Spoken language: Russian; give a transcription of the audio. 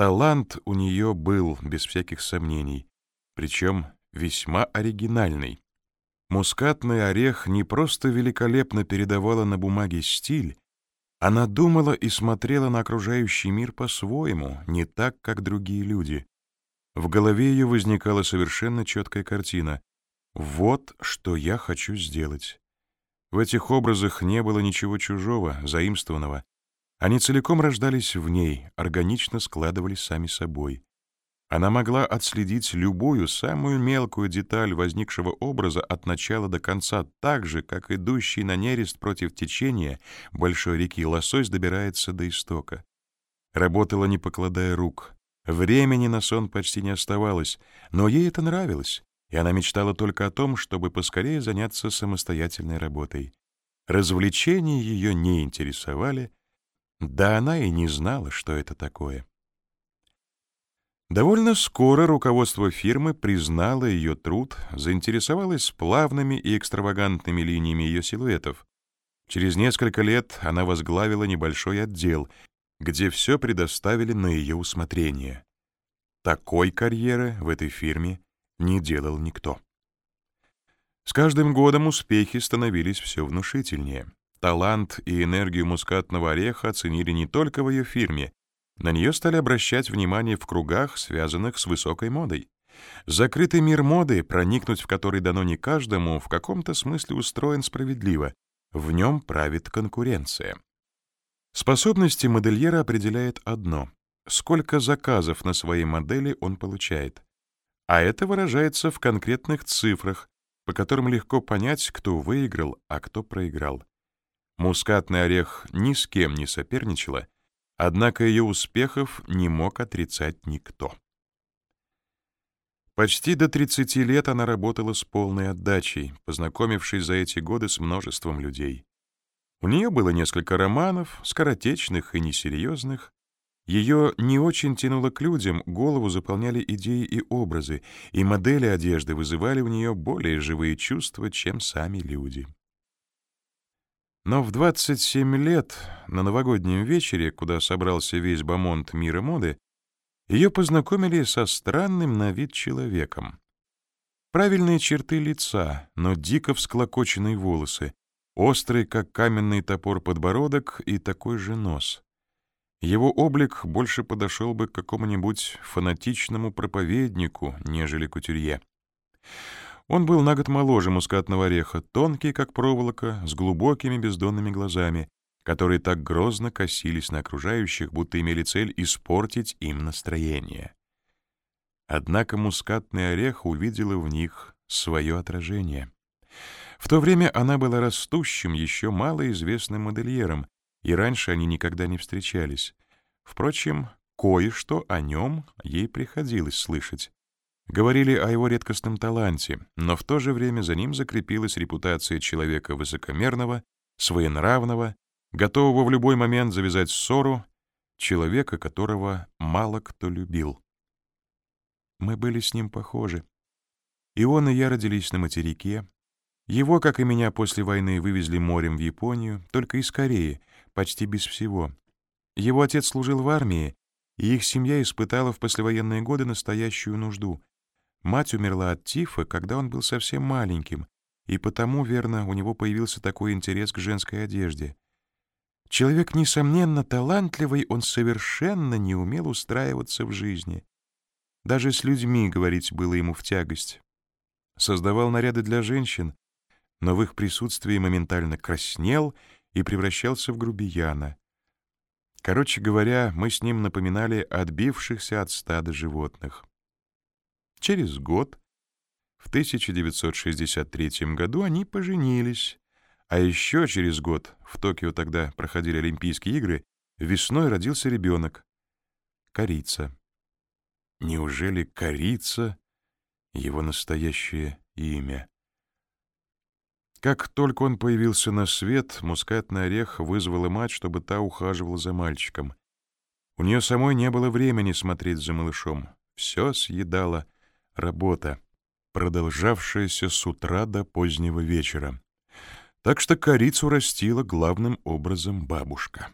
Талант у нее был, без всяких сомнений, причем весьма оригинальный. Мускатный орех не просто великолепно передавала на бумаге стиль, она думала и смотрела на окружающий мир по-своему, не так, как другие люди. В голове ее возникала совершенно четкая картина. «Вот что я хочу сделать». В этих образах не было ничего чужого, заимствованного. Они целиком рождались в ней, органично складывались сами собой. Она могла отследить любую, самую мелкую деталь возникшего образа от начала до конца так же, как идущий на нерест против течения большой реки лосось добирается до истока. Работала, не покладая рук. Времени на сон почти не оставалось, но ей это нравилось, и она мечтала только о том, чтобы поскорее заняться самостоятельной работой. Развлечения ее не интересовали, да она и не знала, что это такое. Довольно скоро руководство фирмы признало ее труд, заинтересовалось плавными и экстравагантными линиями ее силуэтов. Через несколько лет она возглавила небольшой отдел, где все предоставили на ее усмотрение. Такой карьеры в этой фирме не делал никто. С каждым годом успехи становились все внушительнее. Талант и энергию мускатного ореха оценили не только в ее фирме. На нее стали обращать внимание в кругах, связанных с высокой модой. Закрытый мир моды, проникнуть в который дано не каждому, в каком-то смысле устроен справедливо. В нем правит конкуренция. Способности модельера определяет одно — сколько заказов на своей модели он получает. А это выражается в конкретных цифрах, по которым легко понять, кто выиграл, а кто проиграл. Мускатный орех ни с кем не соперничала, однако ее успехов не мог отрицать никто. Почти до 30 лет она работала с полной отдачей, познакомившись за эти годы с множеством людей. У нее было несколько романов, скоротечных и несерьезных. Ее не очень тянуло к людям, голову заполняли идеи и образы, и модели одежды вызывали у нее более живые чувства, чем сами люди. Но в 27 лет, на новогоднем вечере, куда собрался весь бомонд мира моды, ее познакомили со странным на вид человеком. Правильные черты лица, но дико всклокоченные волосы, острый, как каменный топор подбородок и такой же нос. Его облик больше подошел бы к какому-нибудь фанатичному проповеднику, нежели кутюрье. Он был на год моложе мускатного ореха, тонкий, как проволока, с глубокими бездонными глазами, которые так грозно косились на окружающих, будто имели цель испортить им настроение. Однако мускатный орех увидела в них свое отражение. В то время она была растущим, еще малоизвестным модельером, и раньше они никогда не встречались. Впрочем, кое-что о нем ей приходилось слышать. Говорили о его редкостном таланте, но в то же время за ним закрепилась репутация человека высокомерного, своенравного, готового в любой момент завязать ссору, человека, которого мало кто любил. Мы были с ним похожи. И он, и я родились на материке. Его, как и меня, после войны вывезли морем в Японию, только из Кореи, почти без всего. Его отец служил в армии, и их семья испытала в послевоенные годы настоящую нужду. Мать умерла от тифа, когда он был совсем маленьким, и потому, верно, у него появился такой интерес к женской одежде. Человек, несомненно, талантливый, он совершенно не умел устраиваться в жизни. Даже с людьми говорить было ему в тягость. Создавал наряды для женщин, но в их присутствии моментально краснел и превращался в грубияна. Короче говоря, мы с ним напоминали отбившихся от стада животных. Через год, в 1963 году, они поженились, а еще через год, в Токио тогда проходили Олимпийские игры, весной родился ребенок — Корица. Неужели Корица — его настоящее имя? Как только он появился на свет, мускатный орех вызвала мать, чтобы та ухаживала за мальчиком. У нее самой не было времени смотреть за малышом. Все съедала — Работа, продолжавшаяся с утра до позднего вечера. Так что корицу растила главным образом бабушка.